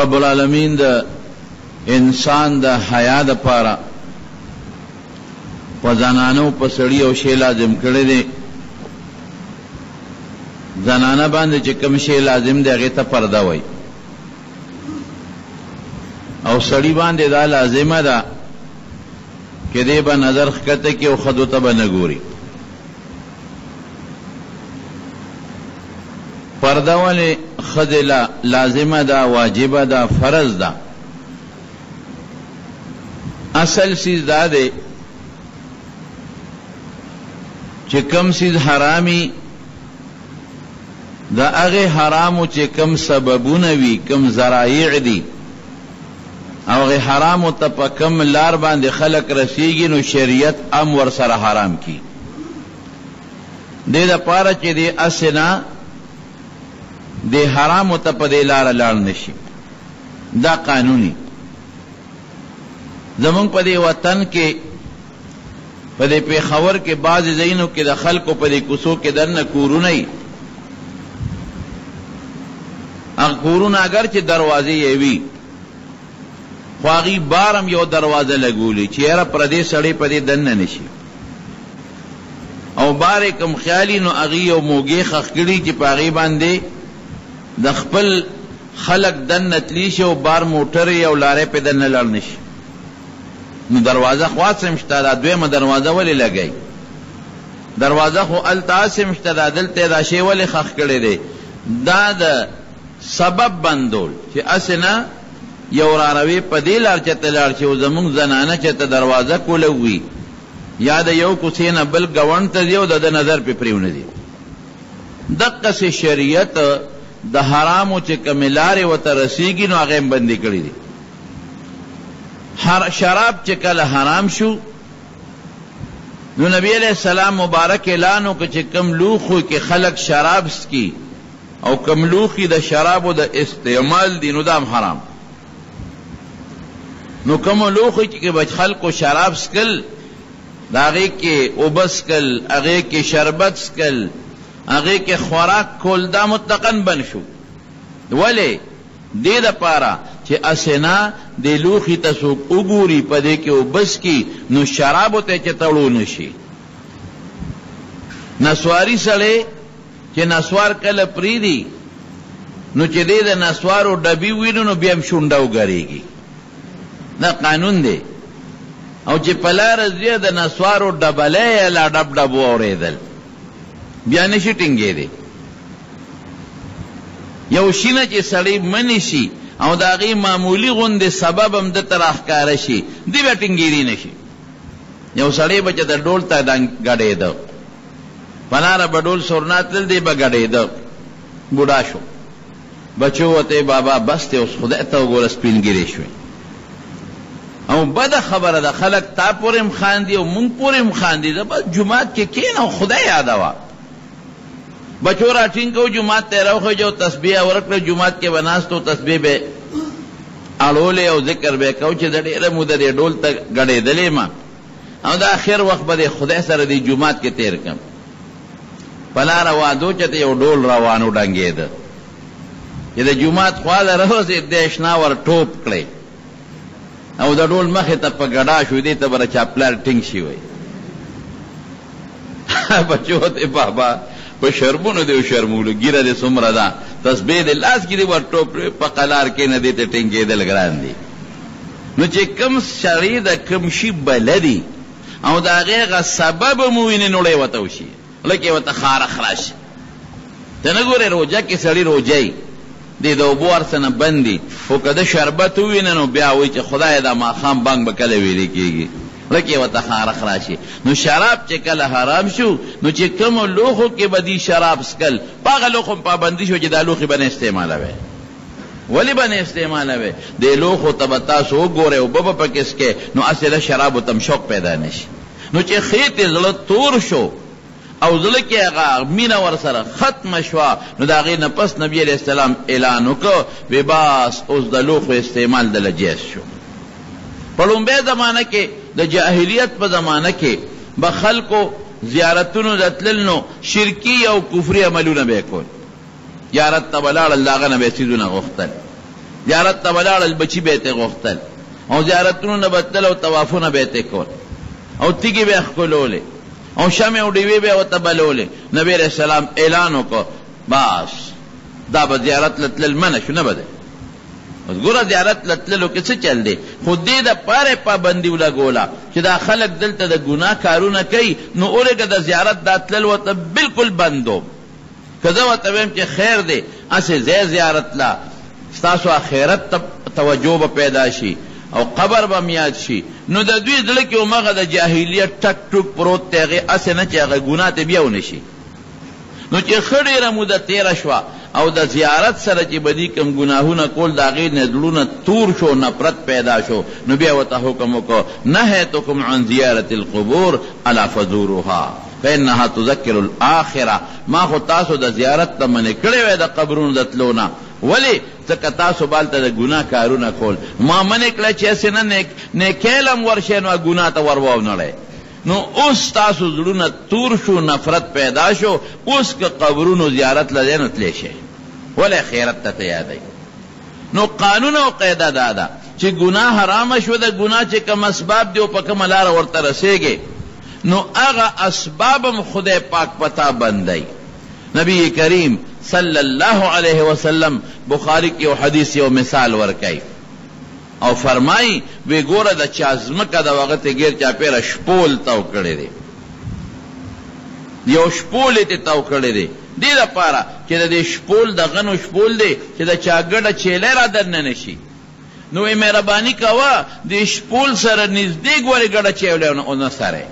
رب العالمین د انسان د حیا د پاره په زنانو په سړی او شی لازم کړی دی زنانه باندې چې کوم شی لازم دی هغه ته پرده وای او سړی باندې دا لازمه ده کې دی به نظر خکته کې او خدو ته به نه ګوري پرده ولې ښځې له لازمه ده، واجبه ده، فرض ده؟ اصل څیز دا دی چې کوم څیز حرامي د هغې حرامو چې کوم سببونه وي کوم ذرایع دي او هغې حرامو ته په کوم لار باندې خلک رسیږي نو شریعت هم ورسره حرام کړي دې لپاره چې دې اسې نه دې حرامو ته په دې لاره لاړ نه شي دا قانوني زمونږ په دې وطن کې په دې پېښور کې بعضې ځایونو کې د خلکو په دې کوڅو کې دننه کورونه وي هغه کورونه اګر چې دروازې یې وي خو هغوی بار هم یوه دروازه لګولې چې یاره پردی سړی په دې دننه نه شي او بار یې کوم خیال وي نو هغوی یو موږی ښخ کړي چې په هغې باندې د خپل خلک دننه تلي شي او بار موټرې او لارې په دننه لاړ نه شي نو دروازه خو هسې هم شته دا دویمه دروازه ولې لګوي دروازه خو هلته هسې هم شته دا دلته یې دا شی ولې ښخ کړی دی دا د سبب بندول چه هسې نه یو وراروې په دې لار چته لاړ شي او زموږ زنانه چته دروازه کولوي یا د یو کوڅې نه بل ګاونډ ته ځي او د ده نظر پرې پرېونځي. دقسې شریعت د حرامو چه کومې لارې ورته رسېږي نو هغه هم بندې کړې دي. حر شراب چه کله حرام شو نو نبي علیه السلام مبارک اعلان وکړ چه کوم لوښو کې خلک شراب څکي او کوم لوښي د شرابو د استعمال دي نو دا هم حرام دي نو کوم لوښي چې کې به خلکو شراب څکل د هغې کې اوبه څکل هغې کې شربت څکل هغې کې خوراک کول دا مطلقا بند شو ولې دې دپاره چې هسې نه دې لوښي ته څوک وګوري په دې کې اوبه څکي نو شرابو ته یې چې تړو نه شي نسواري سړی چې نسوار کله پرېږدي، نو چې دی د نسوارو ډبي ووینو، نو بیا هم شونډه وګرېږي. دا قانون دی. او چې په لاره ځي، د نسوارو ډبلۍ یې لا ډب ډب واورېدل، بیا نه شي ټینګېدی. یو شي نه چې سړی مني شي او د هغې معمولي غوندې سبب هم ده ته راښکاره شي، دی بیا ټینګېدی نه شي. یو سړی به چې د ډول ته ډنګ ګډېده، په لاره به ډول سورنا تلل دی به ګډېده بوډا شو بچو وته بابا بس ته اوس خدای ته وګوره سپین ګیرې شوې او بد خبره ده خلک تا پورې هم خاندي او مونږ پورې هم خاندي زه بس جومات کې کېنه او خدای یادوه بچو را ټینګ کو جومات ته راوخېجه او تسبیح ورکړه جومات کې به ناست و تسبیح به اړولې او ذکر به کو چې د ډېره موده دې ډول ته ګډېدلې ما او د اخر وخت به د خدای سره دې جومات کې تېر کړم. په لاره وادو چته یو ډول روان و ډنګېده. چې د جومات خوا له روسېد دې اشنا ور ټوپ کړې او د ډول مخې ته په ګډا شو دې ته به د چا پلار ټینګ شي وای. بچو دې بابا په شرمونو دې وشرمولو ګیره دې څومره ده تسبیح دې لاس کې دې ور ټوپ کړې په قلار کې نه دې ته ټینګېدل ګران دي. نو چې کوم سړی د کوم شي بلدي او د هغې هغه سبب هم وویني نو ړې ورته وشي، ړه کې ورته خارښ راشي. ته نه ګورې روژه کې سړي روژه وي، دی د اوبو هر څه نه بند دي، خو که ده شربت وویني نو بیا وایي چې خدایه دا ماښام بانګ به کله ویلې کېږي، ړه کې ورته خارښ راشي. نو شراب چې کله حرام شو نو چې کومو لوښو کې به دوی شراب څښل په هغه لوښو هم پابندي شوه چې دا لوښي به نه استعمالوې. ولې به نه استعمالوې، دې لوښو ته به تاسو وګورئ، اوبه به پکې څکئ، نو هسې ده شرابو ته هم شوق پیدا نه شي. نو چې خېتې زړه تور شو او زړه کې هغه مینه ورسره ختمه شوه، نو د هغې نه پس نبي علیه السلام اعلان وکړ، وې بس اوس د لوښو استعمال دله جایز شو. په ړومبۍ زمانه کې، د جاهلیت په زمانه کې، به خلکو زیارتونو ته تلل نو شرکي او کفري عملونه به یې کول. زیارت ته به لاړل د هغه نه به یې څیزونه غوښتل، زیارت ته به لاړل بچي به یې ترې غوښتل او زیارتونو نه به تلل او طوافونه به یې ترې کول او تیږې به یې ښکلولې او شمعې او ډیوې به یې ورته بلولې، نبي علیه السلام اعلان وکړ، بس دا به زیارت له تلل منع شو، نه به ځئ. اوس ګوره زیارت له تللو کې څه چل دی، خو دې لپاره یې پابندي ولګوله چې دا خلک دلته د ګناه کارونه کوي، نو ولږه د زیارت دا تلل ورته بالکل بند و. که زه ورته ویم چې خیر دی هسې ځئ زیارت له ستاسو اخرت ته توجه به پیدا شي او قبر به هم یاد شي نو د دوی زړه کې همغه د جاهلیت ټک ټوک پروت دی هغې هسې نه چې هغه ګناه ترې بیا ونه شي نو چې ښه ډېره موده تېره شوه او د زیارت سره چې به دوی کوم ګناهونه کول د هغې نه زړونه تور شو نفرت پیدا شو نو بیا ورته حکم وکړو نهیتکم عن زیارت القبور الا فزوروها فانها تذکر الاخره ما خو تاسو د زیارت نه منع کړی وای د قبرونو د تلو نه ولی ځکه تاسو به هلته د ګناه کارونه کول ما منع کړی چې هسې نه نیک نیکۍ له هم ورشئ نو ګناه ته ور وونړئ نو اوس ستاسو زړونه تور شو نفرت پیدا شو اوس که قبرونو زیارت له دی نو تلی شئ ولی خیرت ته تیار دی. نو قانون او قاعده دا ده چې ګناه حرامه شوه، د ګناه چې کوم اسباب دي او په کومه لاره ورته رسېږې، نو هغه اسباب هم خدای پاک په تا بندوي. نبي کریم صلی الله علیه وسلم بخاري کې یو حدیث یو مثال ورکوي او فرمایي، وي ګوره د چا ځمکه ده او هغه ترې ګېر چاپېره شپول تاو کړی دی، یو شپول یې ترې تاو کړی دی، دې لپاره چې د دې شپول د غنو شپول دی چې د چا ګډه چیلۍ را دننه نه شي، نو ای مهرباني کوه دې شپول سره نږدې ګورې ګډه چیلۍ ونه سرې،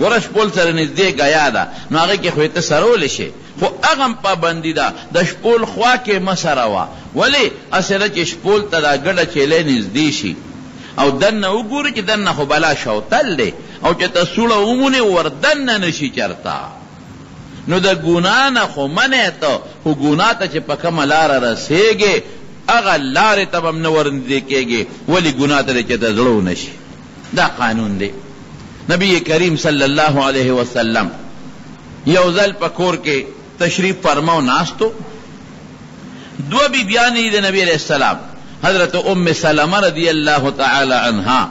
ګوره شپول سره نږدې ګیا ده نو هغې کې خو یې ته سرولی شې، خو هغه هم پابندي ده د شپول خوا کې مه سروه، ولې هسې نه چې شپول ته دا ګډه چیلۍ نږدې شي او دننه وګوري چې دننه خو بلا شوتل دی. او چې ته سوړه ومونې ور دننه نه شي چرته نو د ګنا نه خو منع ته خو ګنا ته چې په کومه لاره رسېږې هغه لارې ته به هم نه ورنږدې کېږې ولې ګنا ته دې چې ته زړه ونه شي دا قانون دی نبی کریم صلی الله علیه وسلم یو ځل په کور کې تشریف فرماو ناستو دوه بیبیانې د نبی علیه السلام حضرت ام سلمه رضی الله تعالی عنها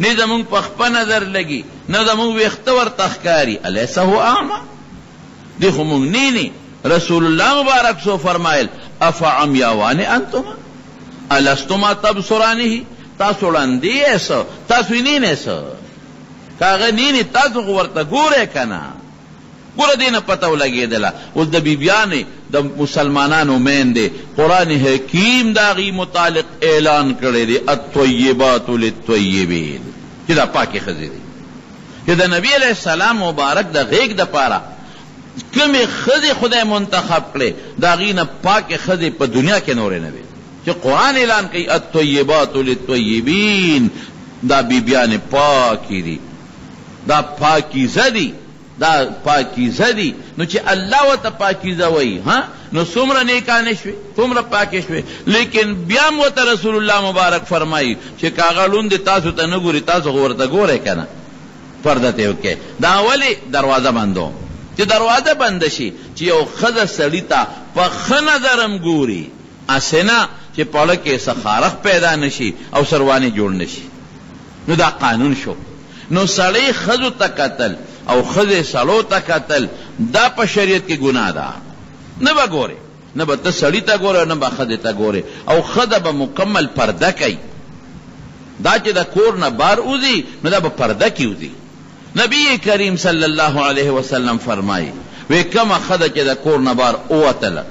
نه زموږ په خپه نظر لګي نه زموږ ویښته ورته ښکاري الیس هو اعمی دی خو موږ نینی رسول الله مبارک سو فرمایل افعمیاوان انتما الستما تبصرانه تاسو ړاندې یې سو تاسو یې نینې سو کاغه نینې تاسو خو ورته ګورې کنه ګوره دې نه پته ولګېدله اوس د بيبيانې د مسلمانانو ميندې قران حکيم د هغوی متعلق اعلان کړی دی الطيبات للطيبين چې دا پاکې ښځې دي چې د نبي عليه السلام مبارک د غېږ دپاره کومې ښځې خدای منتخب کړې د هغوی نه پاکې ښځې په دنیا کې نورې نه وې چې قران اعلان کوي الطيبات للطيبين دا بيبيانې پاکې دي دا پاکیزه دی دا پاکیزه دی نو چې الله وته پاکیزه وای ها نو څومره نیکانه شوي څومره پاکې شوي لیکن بیا هم ورته رسول الله مبارک فرمایي چې که هغه ړوند تاسو ته نه ګوري تاسو خو ورته ګورئ که نه پرده ترې وکړئ دا ولې دروازه بندوم چې دروازه بنده شي چې یو ښځه سړي ته په ښه نظر هم ګوري هسې نه چې په زړه کې څه خارښ پیدا نه شي او سروانی جوړ نه شي نو دا قانون شو نو سړی ښځو ته کتل او ښځې سړو ته کتل دا په شریعت کې ګناه ده نه به ګورې نه به ته سړي ته ګورې نه به ښځې ته ګورې او ښځه به مکمل پرده کوي دا چې د کور نه بار وځي نو دا به پرده کې وځي نبی کریم صلی الله علیه وسلم فرمایي، وې کومه ښځه چې د کور نه بهر ووتله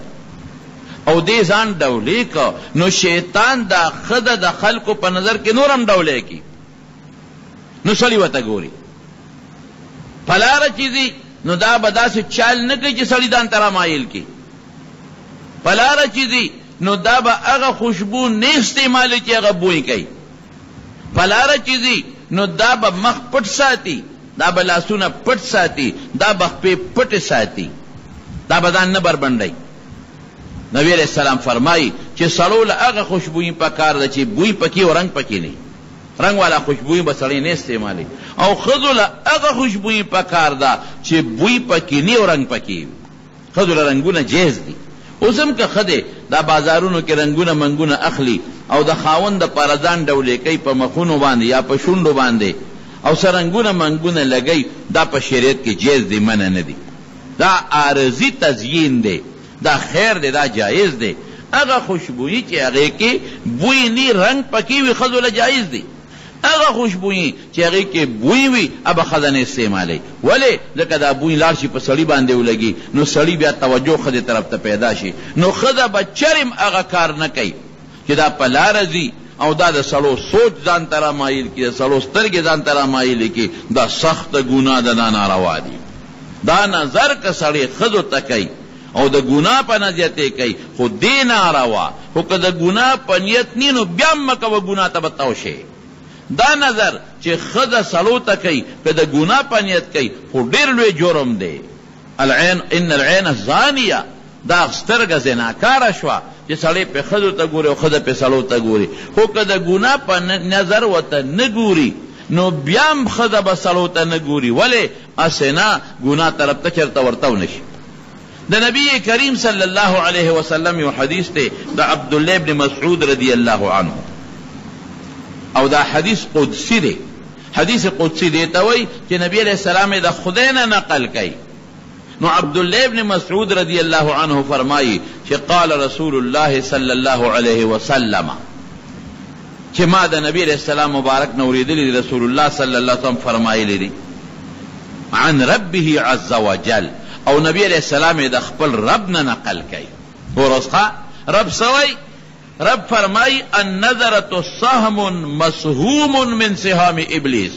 او دې ځان ډولې کړ، نو شیطان دا ښځه د خلکو په نظر کې نور هم ډولې کړي، نو سړي ورته ګوري، په لاره چې ځي نو دا به داسې چال نه کوي چې سړي ځان ته رامایل کړي، په لاره چې ځي نو دا به هغه خوشبو نه استعمالوي چې هغه بوی کوي. په لاره چې ځي، نو دا به مخ پټ ساتي، دا به لاسونه پټ ساتي، دا به خپې پټې ساتي، دا به ځان نه بربنډوي. نبي علیه السلام فرمايي چې سړو له هغه خوشبويي په کار ده چې بوی په کې او رنګ په کې نه وي، رنګ والا خوشبويي به سړی نه استعمالوي او ښځو له هغه خوشبويي په کار ده چې بوی په کې نه وي او رنګ په کې وي. ښځو له رنګونه جهز دي اوس هم که ښځې دا بازارونو کې رنګونه منګونه اخلي او د خاوند د پاره ځان ډولې کوي په مخونو باندې يا په شونډو باندې او څه رنګونه منګونه لګوي دا په شريعت کې جهز دي منع نه دي دا عارضي تزيين دی دا خير دی دا جائز دی هغه خوشبويي چې هغې کې بوی ني رنګ پکې وي ښځو له جائز دي. هغه خوشبويي چې هغې کې بوی وي هغه ښځه نه استعمالوي، ولې؟ ځکه دا بوی لاړ شي په سړي باندې ولګي نو سړي بيا توجه ښځې طرف ته پيدا شي نو ښځه به چرم هغه کار نه کوي چې دا په لاره ځي او دا د سړو سوچ ځان ته را مايل کړي د سړو سترګې ځان ته را مايلې کړي دا سخته ګناه ده دا ناروا دي دا نظر که سړی ښځو ته کوي او د ګناه په نظیت یې کوي خو دې ناروا خو که د ګناه په نیت نی نو بیا هم مه کوه ګناه ته به تاو شې دا نظر چې ښځه سړو ته کوي که د ګناه په نیت کوي خو ډیر لوی جرم دی العین ان العین زانیه دا سترګه زناکاره شوه چې سړی په ښځو ته ګوري او ښځه په سړو ته ګوري خو که د ګناه په نظر ورته نه ګوري نو بیا هم ښځه به سړو ته نه ګوري ولې هسې نه ګناه طرف ته چېرته ورتاو نه شي. د نبي کریم صلی الله علیه وسلم یو حدیث دی د عبدالله ابن مسعود رضی الله عنه او دا حدیث قدسي دی. حدیث قدسي دې ته وایي چې نبي علیه السلام یې د خدای نه نقل کوي. نو عبدالله ابن مسعود رضی الله عنه فرمایي چې قال رسول الله صلی الله علیه وسلم چه ما د نبی علیه السلام مبارک نه اوریدلی دی رسول الله صلی الله علیه وسلم فرمایلی دی عن ربه عز وجل او نبی علیه السلام یې د خپل رب نه نقل کوي ورسخه رب سوی رب فرمای النظرت سهم مسهوم من سهام ابلیس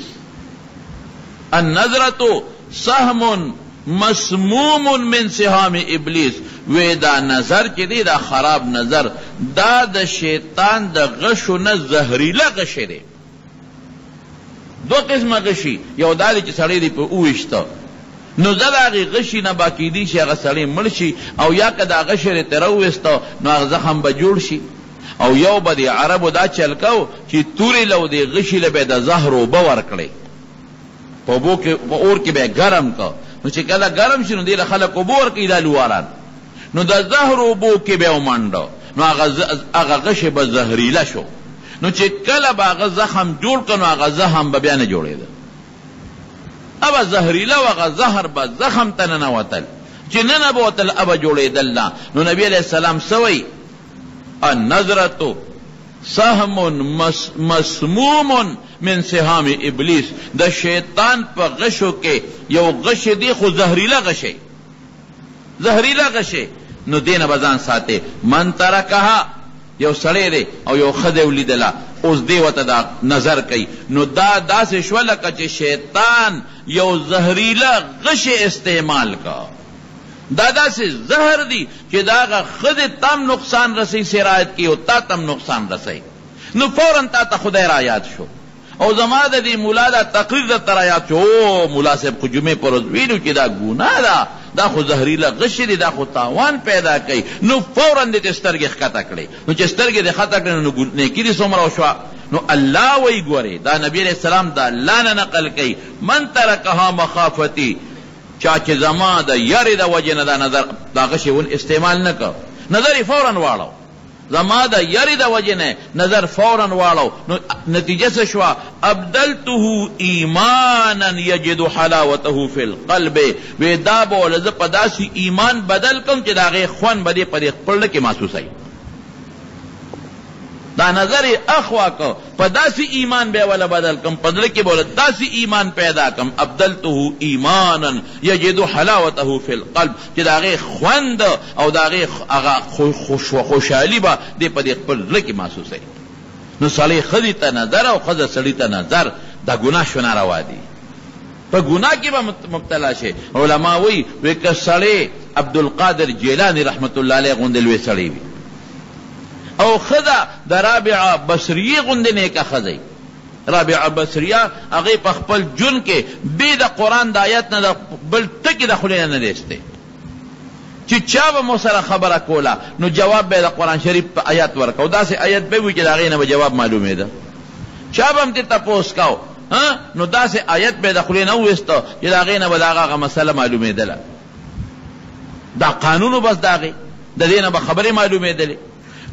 النظرت سهم مسموم من سهام ابلیس، وې دا نظر چې دی دا خراب نظر دا د شیطان د غشو نه زهریله غشی دی. دوه قسمه غشي یو دا دی چې سړی دی په وویشته نو زه د هغې غشي نه به کیدی شي هغه سړی مړ شي او یا که دا غشی دی ترې راوویسته نو هغه زخم به جوړ شي او یو به د عربو دا چل کاو چې تورې له او دې غشي له به د زهر اوبه ورکړې. په اوبو کې په اور کې به یې ګرم کړ، نو چې کله ګرم شي نو دې له خلک اوبه ورکوي دا لواران، نو د زهرو اوبو کې به یې ومنډه، نو هغه هغه غشی به زهریله شو، نو چې کله به هغه زخم جوړ کړ نو هغه زحم به بیا نه جوړېده، هغه زهریله و هغه زهر به زخم ته ننوتل، چې ننوتل هغه به جوړېدل نه، نو نبي علیه السلام څه وایي، النظرة سهم مسموم من سهام ابلیس د شیطان په غشو کې یو غشی دی خو زهریله غشی زهریله غشی نو دینه به ځان ساتې من ترکها یو سړی دی او یو ښځه ولیدله اوس دی ورته دا نظر کوي نو دا داسې شوه لکه چې شیطان یو زهریله غشی استعمال کا دا داسې زهر دی چې د هغه ښځې تام نقصان رسوي سرایت کې او تا تم نقصان رسوي نو فوراً تا ته خدای را یاد شو او زما د دې ملا دا تقریر درته را یاد شو، او ملا صاحب خو جمعې پر ورځ ویلي چې دا ګناه ده، دا خو زهریله غشي دي، دا خو تاوان پیدا کوي، نو فوراً دې ترې سترګې ښکته کړې، نو چې سترګې دې ښکته کړې نو نیکي دې څومره وشوه؟ نو الله وایي، ګورې دا نبي علیه السلام د الله نه نقل کوي، من ترکها مخافتي، چا چې زما د یرې د وجې نه دا نظر، دا غشی، استعمال نه کړ، نظر یې فوراً واړاوه. زما د يرې د وجې نه نظر فورا واړو نو نتيجه څه شوه ابدلته ايمانا يجد حلاوته في القلب وې دا به له زه په داسې ايمان بدل کوم چې د هغې خوند به دې په دې خپل کې محسوسوي دا نظر یې اخوا کو په داسې ایمان به ولا بدل کم په زړه کې به ولا داسې ایمان پیدا کم ابدلته ایمانا یجد حلاوته فی القلب چې د هغې خوند او د هغې هغه خوشحالي به دی په دې خپل زړه کې محسوسوي. نو سړی ښځې ته نظر او ښځه سړي ته نظر دا ګناه شو ناروا دي. په ګناه کې به مبتلا شي. علما وایي وایي که سړی عبدالقادر جیلاني رحمت الله علیه غوندې لوی سړی وي او ښځه د رابعه بصریې غوندې نیکه ښځه وي رابعه بصریه هغې په خپل ژوند کې بې د قرآن د آیت نه د بل ټکي د خولې نه نه دی ایستی چې چا به مو سره خبره کوله نو جواب به یې د قرآن شریف په آیت ورکاو داسې آیت به وي چې د هغې نه به جواب معلومېده چا به هم ترې تپوس کاو نو داسې آیت به یې د خولې نه وویسته چې د هغې نه به د هغه هغه مسله معلومېدله دا قانون و بس د هغې د دې نه به خبرې معلومېدلې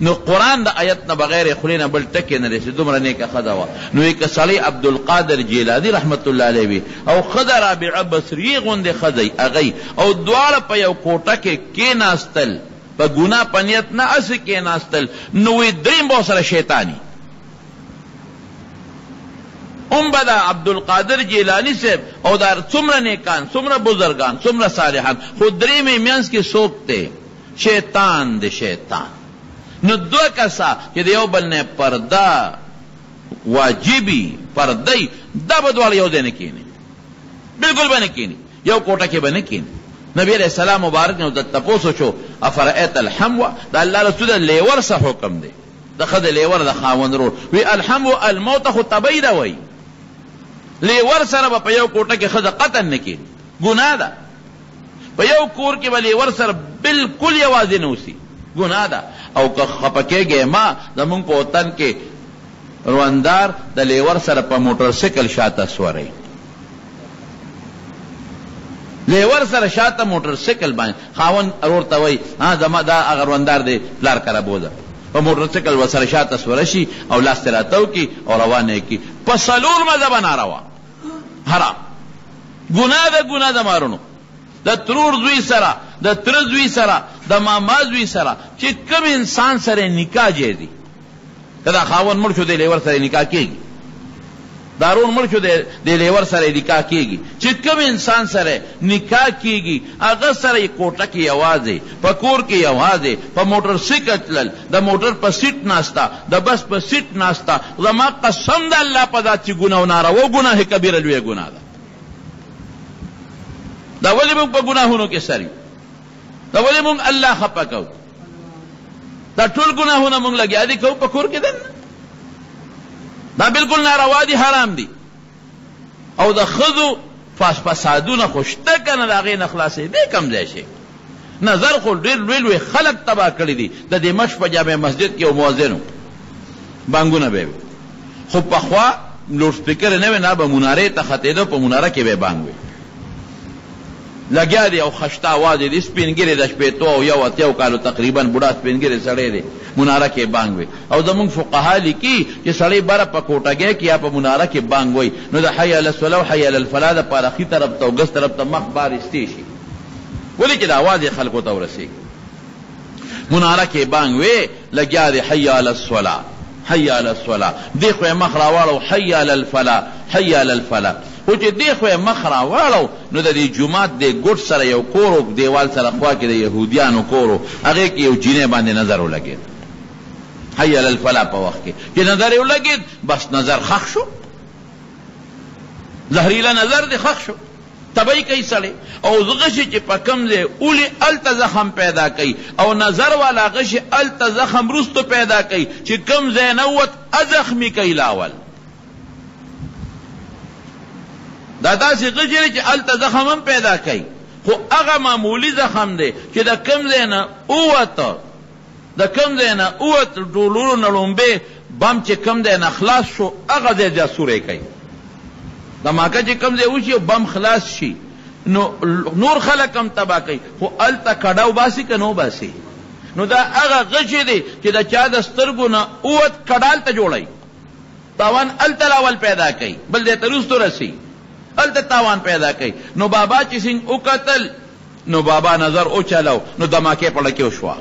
نو قران د ایت نه بغیر یې خولې نه بل ټکی نه رسي دومره نیکه ښځه وه نو یې که سړی عبدالقادر جیلاني رحمت الله علیه وي او ښځه رابعه بصریه غوندې ښځه یي هغه یي او دواړه په یو کوټه کې کیناستل په ګناه په نیت نه هسې کیناستل نو وي دریم به ورسره شیطاني هم به دا عبدالقادر جیلاني صاحب او دا څومره نیکان څومره بزرګان څومره صالحان خو دریم یې منځ کې څوک دی شیطان دی شیطان نو دوه کسه چې د یو بل نه پرده واجبی پرده ای دا به دواړه یو ځای نه کینی بالکل به نه کینی یو کوټه کې به نه کینی نبی علیہ السلام مبارک نو د تپوسو شو افرایت الحمو د الله رسول لیور سه حکم دی د خد لیور د خاوند رور وی الحمو الموت خو تبی دا وای لیور سره په یو کوټه کې خد قتل نه کینی ګناه ده په یو کور کې به لیور سره بالکل یوازې نه اوسي ګناه ده او که خپه کېږئ مه، زموږ په وطن کې رواندار د لیور سره په موټرسیکل شاته سوري لیور سره شاته موټرسیکل باندې خاوند ورور ته وایي ها زما دا هغه رواندار دی پلار کره بوځه په موټرسیکل ورسره شاته سوره شي او لاس ترې راتاو کړي او روانه یې کړي په څلور مذهبه ناروا حرام ګناه ده ګناه د مارونو د ترور زوی سره د تره زوی سره د ماما زوی سره چې کوم انسان سره نکاح جایز دي که دا خاوند مړ شو دی لیور سره نکاح کېږي دارون مړ شو د لیور سره نکاح کیږي چې کوم انسان سره نکاح کیږي هغه سره کوټه کې یوازې په کور کې یوازې په موټر سایکل تلل د موټر په سیټ ناسته، د بس په سیټ ناسته، زما قسم د الله په ذات چې ګناه او ناروا ګناه کبیره لویه ګناه ده. دا ولې موږ په ګناهونو کې سر یو؟ دا ولې موږ الله خپه کوو؟ دا ټول ګناهونه موږ لګیا دي کوو په کور کې دننه دا بالکل ناروا دي حرام دي او د ښځو فسادونه خو شته که نه، د هغې نه خلاصېدی کوم ځای شې؟ نظر خو ډېر لوی لوی خلک تباه کړي دي، د دمشق په جامع مسجد کې یو مؤذن و، بانګونه به یې وې، خو پخوا لوډسپیکرې نه وې، نه به منارې ته ختېده، په مناره کې به یې بانګ وې. لګیا دی او خشته اواز یې دی سپین ږیری د شپېتو او یو اتیاو کالو تقریبا بوډا سپین ږیری سړی دی مناره کې بانګ وی او زموږ فقها لیکي چې سړی بره په کوټګی کې یا په مناره کې بانګ وی نو د حی علی الصلوه او حی علی الفلاح لپاره ښی طرف ته او ګس طرف ته مخ بار ایستی شي ولې چې دا اواز یې خلکو ته ورسیږي. مناره کې بانګ وې لګیا دی حی علی الصلا حی علی الصلا دې خو مخ راواړو حی علی الفلا حی علی الفلا خو چې دې خو مخ راواړو نو د دې جمعات د ګډ سره یو کورو دیوال سره خوا کې د يهوديانو کورو هغه کې یو جینې باندې نظر ولګید حی علی الفلا په وخت کې چې نظر ولګید بس نظر خښ شو زهريله نظر دې خښ شو تبۍ کوي سړی او غشی چې په کوم ځای ولي هلته زخم پیدا کوي او نظر والا غشی هلته زخم وروسته پیدا کوي چې کوم ځای نه ووت هغه زخمي کوي لا اول دا داسې غشی دی چې هلته زخم هم پیدا کوي خو هغه معمولي زخم دی چې د کوم ځای نه ووت د کوم ځای نه ووت ټولولو نه ړومبی بم چی کوم ځای نه خلاص شو هغه ځای جاسوری کوي دماکه چی کوم ځای وشی او بم خلاص شی نو نور خلک هم تباه کوي خو هلته کډه وباسي که نه وباسي نو دا هغه غشی دی چی د چا د سترګو نه ووت کډه هلته جوړوي تاوان هلته لاول پیدا کوي بل ځای ته روستو رسی هلته تاوان پیدا کوي نو بابا چی سنګ وکتل نو بابا نظر وچلو نو دماکه په ړکه وشوه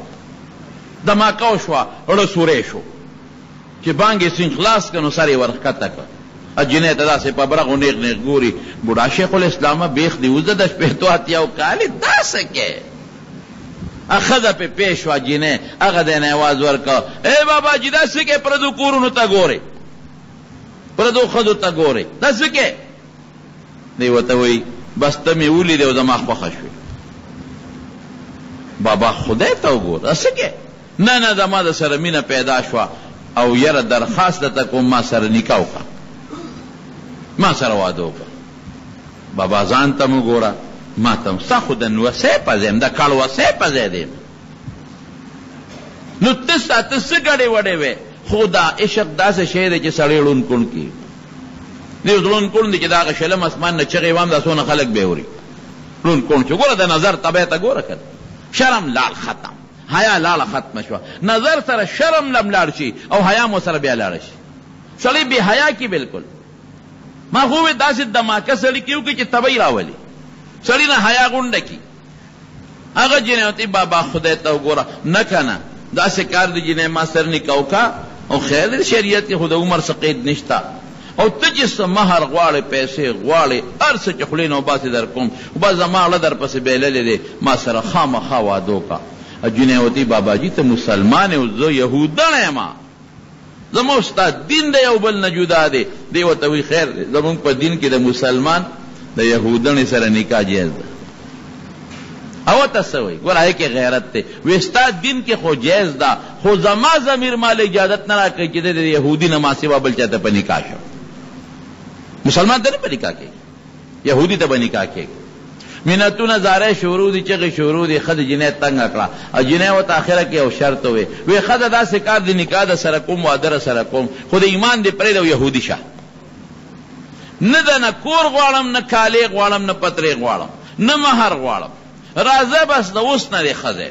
دماکه وشوه ړه سوری شو چې بانګ یې سین خلاص کړ نو سر یې ورښکته کړ اجینه ته داسې په برغو نیغ نیغ ګوري بوډا شیخ الاسلامه بیخ دی وزه د شپېتو اتیاو کالې داسې کې اخذ په پیش وا جینه هغه د نه आवाज ورکا اے بابا جی دا سکه پردو کورونو ته ګوره پردو خدو ته ګوره دا سکه دی ورته وایي، بس ته مې ولیدې او زما خوښه شوې. بابا خدای ته وګوره څه کوې؟ نه نه زما درسره مینه پیدا شوه او یاره درخواست درته کوم ما سره نکاح وکړه، ما سره واده وکړه. بابا ځان ته هم وګوره ما ته هم، ستا خو د نوسۍ په ځای یم، د کړوسۍ په ځای دی یم. نو ته ستا ته څه ګډې وډې وې؟ خو دا عشق داسې شی دی چې سړی ړوند کوڼ کړي. دې ړوند کوڼ دې چې د هغه شلم اسمان نه چغې وام دا څونه خلک به اوري ړوند کوڼ چې ګوره د نظر طبع ته ګوره که شرم لاړ ختم حیا لاړه ختمه شوه نظر سره شرم لم لاړ شي او حیا مو سره بیا لاړه شي سړی بې حیا کي بلکل ما خو وې داسې دماکه سړي کې وکړي چې طبعي راولي سړي نه حیا غونډه کي هغه جنیت ای بابا خدای ته وګوره نه کنه داسې کار دی جنې ما سر نکاح وکا او خیر دی شریعت کې خود عمر څخه قید نشتا او ته چې څه مہر غواړې پیسې غواړې هر څه چې خولې نه وباسې در کوم خو بس زما اړه در پسې بېللې دی ما سره خامخا واده وکړه جنیت ای بابا جي ته مسلمان یې او زه یهودڼی یم زما او ستا دین د یو بل نه جدا دی. دی ورته وایي، خیر دی، زموږ په دین کې د مسلمان د یهودڼې سره نکاح جایز ده. هغه ته څه وایي؟ ګوره هغه کې غیرت دی. وایي، ستا دین کې خو جایز ده، خو زما ضمیر ما له اجازت نه راکوي چې زه د یهودي نه ماسوا بل چا ته په نکاح شم. مسلمان ته نه په نکاح کېږي. یهودی ته به نکاح کیږی. منتونه زاری شروع دی چغی شروع دی ښځی جینۍ تنګه کړه او جینۍ ورته اخره کی یو شرط ووی وی ښځه داسی کار دی نکاح در سره کوم واده در سره کوم خو د ایمان دی پریږده او یهودی شه نه ده نه کور غواړم نه کالی غواړم نه پتری غواړم نه مهر غواړم راځه بس د اوس نه دی ښځی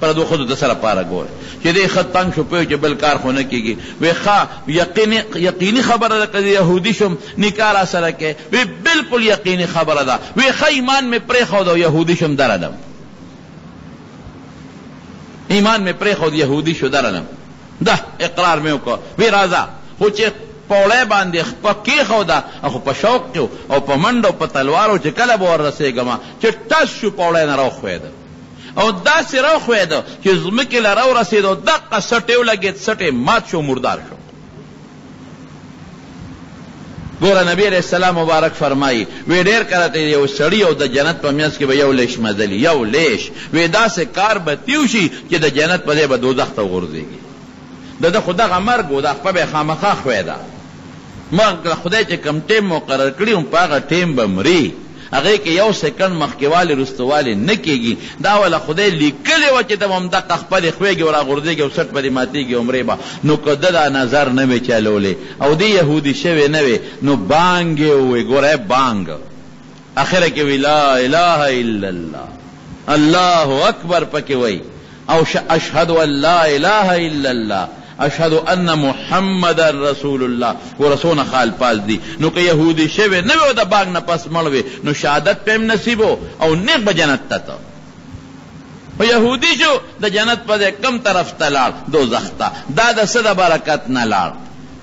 پر دوو ښځو د څه لپاره ګورې؟ چې دی ښه تنګ شو، پوه شو چې بل کار خو نه کېږي، وې ښه یقیني یقیني خبره ده که زه یهودي شم، نکاح راسره کوې؟ وې بالکل یقیني خبره ده، وې ښه ایمان مې پرېښود او یهودي شوم درنم، ایمان مې پرېښود یهودي شو درنم، ده اقرار مې وکړ، وې راځه، خو چې پوړۍ باندې پښه کېښوده، خو په شوق کې و او په منډو په تلوارو چې کله به ور رسېږم، چې ټس شو پوړۍ نه راوښوېدم. او داسې راوښویېد چې ځمکې له راورسېد او دقه سټ یې ولګېد، سټ یې مات شو او مردار شو. ګوره نبي علیه السلام مبارک فرمایي، وي ډېر کله ته یو سړي او د جنت په منځ کې به یو لېش مزلي، یو لېش، وي داسې کار به تېو شي چې د جنت په ځای به دوزخ ته وغورځېږي. د ده خو دغه مرګ و، دا خپه به یې خامخا ښویېده. ما که خدای چې کوم ټیم مقرر کړي هم په هغه ټیم به مري هغه کې یو سکند مخکېوالی رستوالی نه کېږي دا وله خدای لیکلې وه چې ته به همدقه خپلې خوېږې او راغورځېږې او سټ به دې ماتېږي او مرې به نو که ده دا نظر نه وې چلولی او دې یهودي شوې نه وې نو بانګ یې ووې ګوره بانګ اخر کې وي لا اله الا الله الله اکبر پکې وي او اشهد ان لا اله الا الله اشهد ان محمد رسول الله ورسونه خال پاس دي نو که يهودي شوی نه وي او د باغ نه پس مړ وي نو شهادت په هم نصیب او نیغ به جنت ته ته خو يهودي شو د جنت په ځای کم طرف ته لاړ دوزخ ته دا د څه د برکت نه لاړ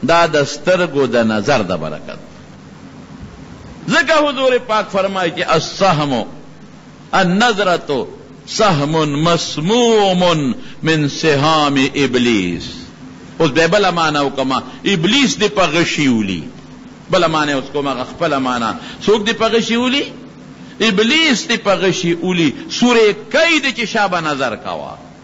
دا د سترګو د نظر د برکت ځکه حضور پاک فرمایي چې السهم النظرة سهم مسموم من سهام ابلیس اوس به بل معنا وکما ابلیس دې په غشي ولي بل معنا اوس کومه خپل معنا څوک دې په غشي ولي ابلیس دې په غشي ولي سورې کید چې شابه نظر کاوه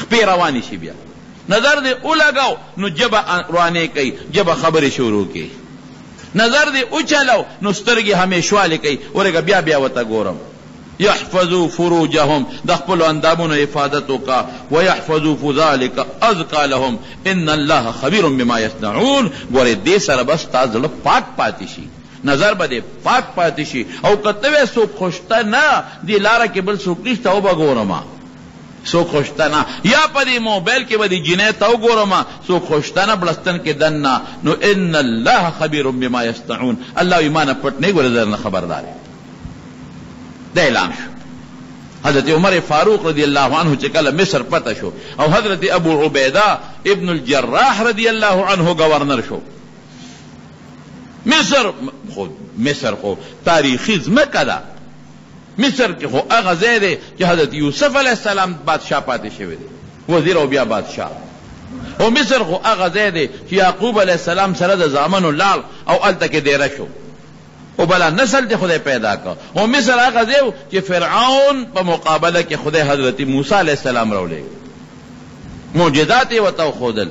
خپې روانې شي بيا نظر دې ولګاو نو ژبه روانې کوي ژبه خبرې شروع کوي نظر دې وچلو نو سترګې همېشوالې کوي ورګه بيا بيا ورته ګورم يحفظو فروجهم د خپلو اندامونو حفاظت وکړه ويحفظو فذلک ازکا لهم ان الله خبير بما يصنعون ګورې دې سره به ستا زړه پاک پاتې شي نظر به دې پاک پاتې شي او که ته وې څوک خو شته نه دې لاره کې بل څوک نشته وبه ګورم څوک خو شته نه یا په دې موبایل کې به دې جینۍ ته وګورم څوک خو شته نه بړستن کې دننه نو ان الله خبیر بما یصنعون الله وایي ما نه پټ نه ګوره زه درنه خبردار یم دا اعلان شو حضرت عمر فاروق رضی الله عنه چې کله مصر پته شو او حضرت ابو عبیده ابن الجراح رضی الله عنه گورنر شو مصر خو مصر خو تاریخي ځمکه ده مصر کې خو هغه ځای دی چې حضرت یوسف علیه السلام بادشاه پاتې شوی دی، وزیر او بیا بادشاه. او مصر خو هغه ځای دی چې یعقوب علیه السلام سره د زامنو لاړ او هلته کې دېره شو او بلا نسل دې خدای پیدا کړ. او مصر هغه ځای و چې فرعون په مقابله کې خدای حضرت موسی علیه السلام راولېږه، معجزات یې ورته وښودل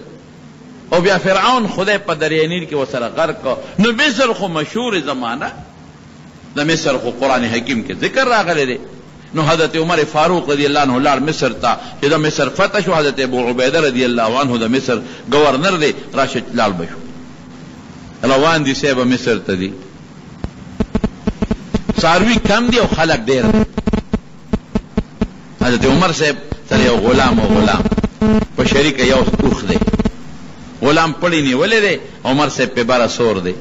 او بیا فرعون خدای په دریای نیل کې ورسره غرق کړ. نو مصر خو مشهور زمانه. د مصر خو قرآن حکیم کې ذکر راغلی دی نو حضرت عمر فاروق رضی الله عنه لاړ مصر ته چې د مصر فتح شو حضرت ابو عبیده رضی الله عنه د مصر گورنر دی راشه لاړ بشو روان دي صاحب مصر ته دي ساروی کم دی او خلک ډیر دی حضرت عمر صاحب سره یو غلام او غلام په شریکه یو اوښ دی غلام پړی نیولی دی عمر صاحب په بره سور دی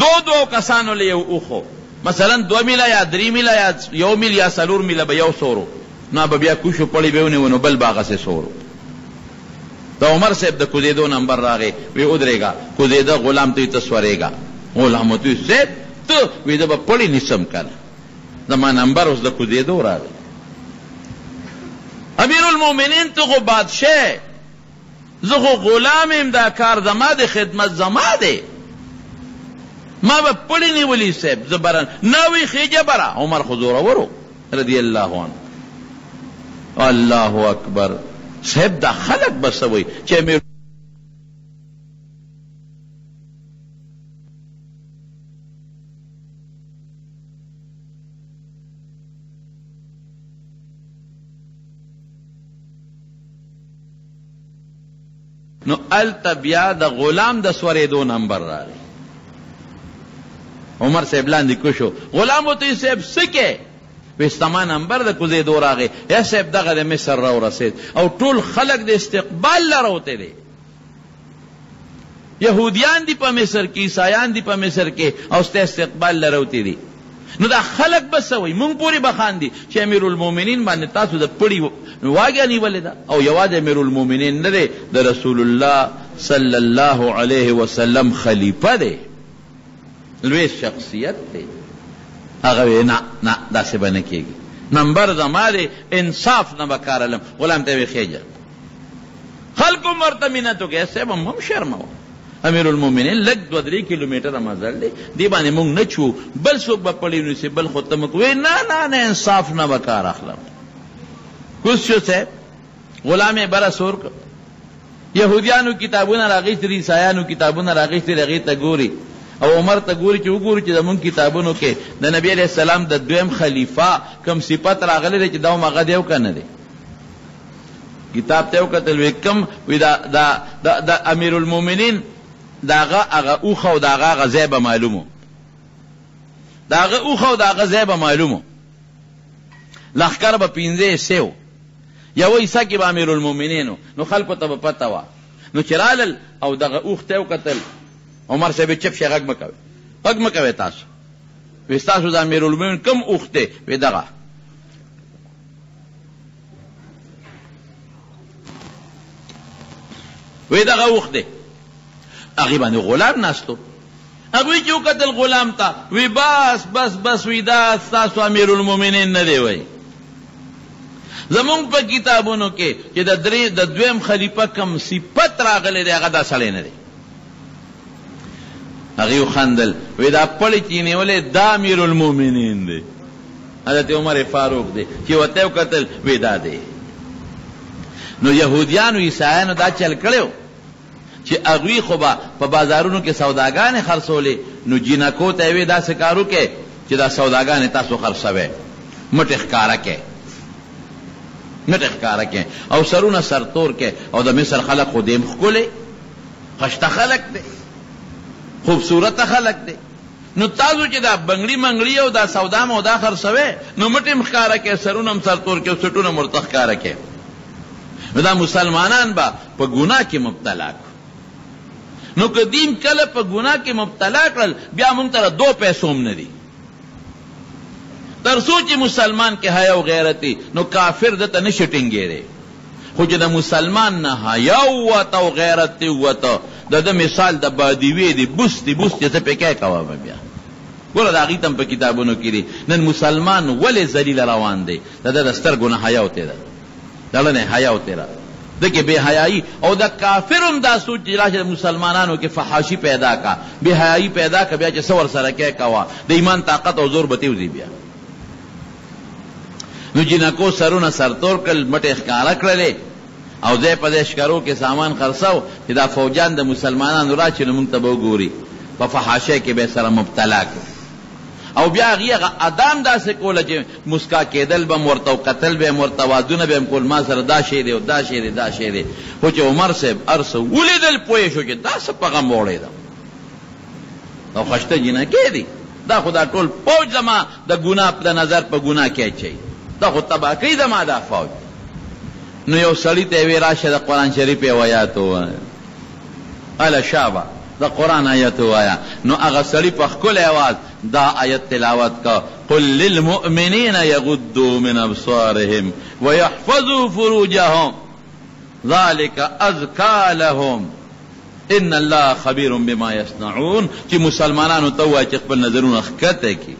دو دو کسانو له یو اوښو مثلا دوه میله یا درې میله یا یو میل یا څلور میله به یو سورو نو به بیا کوشو پړی به ونیو نو بل به هغسې سورو د عمر صاحب د کوزېدو نمبر راغی وی ودرېږه کوزېده غلام ته یې ته سورېږه غلام ته یې صاحب ته وی زه به پړی نیسم که نه زما نمبر اوس د کوزیدو راغی امیر المؤمنین ته خو بادشاه زه خو غلام یم دا کار زما د خدمت زما دی ما به پړی نیولی صاحب زه برن نه وی خیجه برا عمر خو زورورو رضی الله عنه الله اکبر صاحب دا خلق بسوي چې امیر نو الته بیا د غلام د سورېدو نمبر راغی عمر صاحب لاندې کوشو غلام وتی صاحب سکه وستما نمبر د کوزې دو راغی یا صاحب دغه د مصر را ورسید او ټول خلق د استقبال لروته دی یهودیان دی په مصر کې عیسایان دی په مصر کې او ست استقبال لروتی دی نو دا خلق بس وای مونږ پوری بخاندي چې امیر المؤمنین باندې تاسو د پړی واګه نیولې ده او یوازې امیر المؤمنین نه دی د رسول الله صلی الله علیه وسلم خلیفہ دی لوی شخصیت دی هغه نه نه داسې باندې کېږي نمبر زما دی انصاف نه بکارلم غلام ته وی خېجه خلک هم ورته مینت وکړي صاحب هم هم شرمه وه امیر المومنین لږ دوه درې کیلومتره مزل دی دې باندې موږ نه چو بل څوک به پړی ونیسي بل خو ته موږ وې نه نه نه انصاف نه به کار اخلم کوز شو صاحب غلام یې بره سور کړ یهودیانو کتابونه راغېستي دي عیسایانو کتابونه راغېستي دي هغې ته ګوري او عمر ته ګوري چې وګوري چې زمونږ کتابونو کې د نبی علیه السلام د دویم خلیفه کوم صفت راغلی دی چې دا هم هغه دی او که نه دی کتاب ته وکتل وی کوم وی دا دا دا, دا امیر المؤمنین داغه هغه اوخه او داغه هغه ځای به معلومو داغه اوخه او داغه ځای به معلومو لخکر به پینځه سیو یو ایسا کې به امیر المؤمنینو نو خلکو ته به پته وه نو چې رالل او دغه اوښ ته وکتل عمر صاحب چپ شي غږ مه کوئ غږ مه کوئ تاسو وی ستاسو د امیر المؤمنین کم اوښ دی وی دغه وی دغه اوخ دی هغه باندې غلام ناستو هغه چې وکتل غلام ته وی بس بس بس وی دا تاسو امیر المؤمنین نه دی وای زمونږ په کتابونو کې چې د درې د دویم خلیفہ کم صفت راغلی دی هغه دا سړی نه دی هغې وخندل وې دا پړې چې یې نیولی دا امیرالمومنین دی حضرت عمر فاروق دی چې ورته وکتل وې دا دی نو یهودیانو عیسایانو دا چل کړی چې هغوی خو به په بازارونو کې سوداګانې خرڅولې نو جینکو ته یې وې داسې کار وکړئ چې دا سوداګانې تاسو خرڅوئ مټې ښکاره کړئ مټې ښکاره کړئ او سرونه سرتور کړئ او د مصر خلک خو دیم ښکلې خشته خلک دی خوبصورته خلک دی نو تاسو چې دا بنګړي منګړي او دا سودا مودا خرڅوي نو مټې هم ښکاره کوي سرونه هم سرتور کوي او سټونه هم ورته ښکاره کوي نو دا مسلمانان به په ګناه کې مبتلا کړو نو که دین کله په ګناه کې مبتلا کړل بیا مونږ ته دو پیسو هم نه دي تر څو چې مسلمان کې حیا او غیرت نو کافر دته نشي ټینګېدی خو چې د مسلمان نه حیا ووته او غیرت ترې ووته، د ده مثال د بادیوې دی، بوستې بوستې څه پرې کوې کوه به بیا. ګوره د هغوی ته هم په کتابونو کې دي، نن مسلمان ولې ذلیل روان دی، د ده د سترګو نه حیا وتې ده، د ړه نه حیا وتې ده، ده کې بې حیایي او د کافر هم دا سوچ دی چې راشه د مسلمانانو کې فحاشي پیدا کړه، بې حیایي پیدا کړه، بیا چې څه ورسره کوې کوه، د ایمان طاقت او زور به ترې وځي بیا. نو جینکو سرونه سرتور کړل، مټې یې ښکاره کړلې او ځای په ځای شکرو کې سامان خرڅاو چې دا فوجیان د مسلمانانو راشي نو موږ ته به وګوري، په فحاشۍ کې به یې سره مبتلا کړو او بیا هغې هغه ادا هم داسې کوله چې موسکا کېدل به هم ورته او کتل به یې هم ورته، وعدونه به یې هم کول، ما سره دا شی دی او دا شی دی، دا شی دی، خو چې عمر صاحب هر څه ولیدل پوه شو چې دا څه په غم وړې ده. او خشته جینکې دي دا خو دا ټول پوج زما د ګنا د نظر په ګنا کې اچي دا خو تبا کوي زما دا فوج نو یو سړی ته وی راشه د قران شریف یو آیات وایه اله شابه د قران آیت وایا نو هغه سړی په خپل आवाज دا آیت تلاوت کا قل للمؤمنین یغضوا من ابصارهم ويحفظوا فروجهم ذلک ازکی لهم ان الله خبیر بما یصنعون چې مسلمانانو ته وایي چې خپل نظرونه ښکته کړي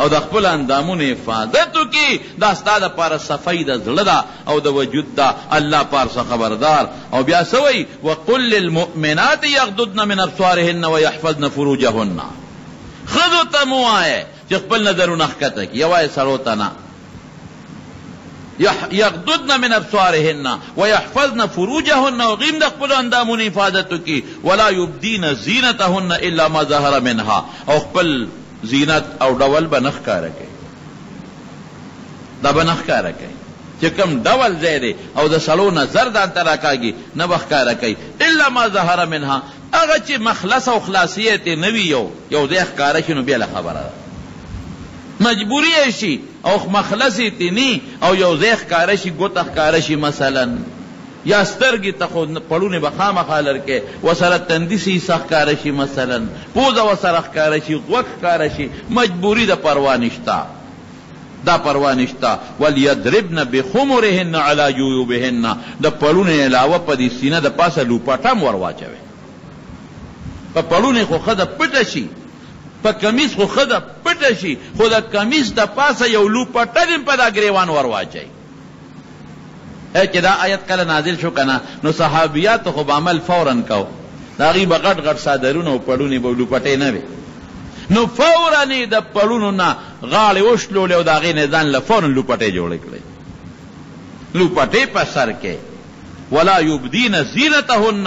او د خپل اندامونو حفاظت وکړي دا ستا دپاره صفایي د زړه ده او د وجود ده الله په هر څه خبردار او بیا څه وایي وقل للمؤمنات یغضضن من ابصارهن ویحفظن فروجهن ښځو ته مو وایه چې خپل نظرونه ښکته کړي یوازې سړو ته نه یغضضن من ابصارهن ویحفظن فروجهن او غیم د خپلو اندامونو حفاظت وکړي ولا یبدین زینتهن الا ما ظهر منها او خپل زینت او ډول به نه ښکاره کوي دا به نه ښکاره کوي چې کوم ډول ځای دی او د سړو نظر ځان ته راکاږي نه به ښکاره کوي الا ما ظهر منها هغه چې مخلص او خلاصي یې ترې نه وي یو یو ځای ښکاره شي نو بېله خبره ده مجبوري یې شي او مخلص یې ترې نه او یو ځای ښکاره شي ګوته ښکاره شي مثلا یا سترګې ته خو پړونې به خامخا لرکې ورسره تندي څه حصه ښکاره شي مثلا پوزه ورسره ښکاره شي غوږ ښکاره شي مجبوري ده پروا نشته دا پروا نشته، وليضربن بخمرهن علی جیوبهن، د پړونې علاوه په دې سینه د پاسه لوپټه هم ور واچوی، په پړونې خو ښځه پټه شي، په کمیس خو ښځه پټه شي، خو د کمیس د پاسه یو لوپټه دې هم په دا ګریوان ور واچوی. ای چې دا آیت کله نازل شو کنه نو صحابیاتو خو به عمل فورا کاو د هغوی به غټ غټ څادرونه او پړونې به لوپټې نه وې نو فورا یې د پړونو نه غاړې وشلولې او د هغې نه ځان له فورا لوپټې جوړې کړې لوپټې په سر کې ولا یبدین زینتهن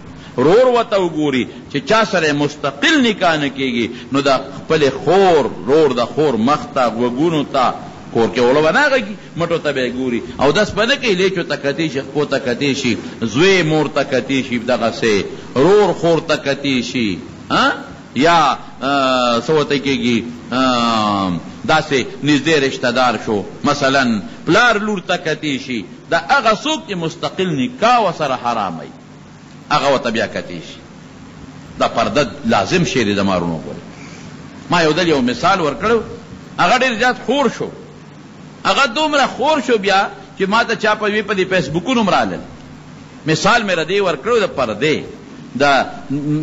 رور وته وګوري چې چا سره مستقل نکاح نه کېږي نو د خپلې خور رور د خور مخ ته غوږونو ته کور کې اوله به نه غږي مټو ته به یې ګوري اودس به نه کوي لېچو ته کتې شي خپو ته کتې شي زوی مور ته کتې شي دغسې رور خور ته کتې شي یا څه ورته کېږي داسې نږدې رشته دار شو مثلا پلار لور ته کتې شي دا هغه څوک چې مستقل نکاح ورسره حراموي هغه ورته بیا کتې شي دا پرده لازم شی دی د مارونو پورې ما یو دل یو مثال ورکړو هغه ډیر زیات خور شو هغه دومره خور شو بیا چې ما ته چا په وی په دې فیسبوکونو مرالل مثال مې ردی ورکړو د پرده د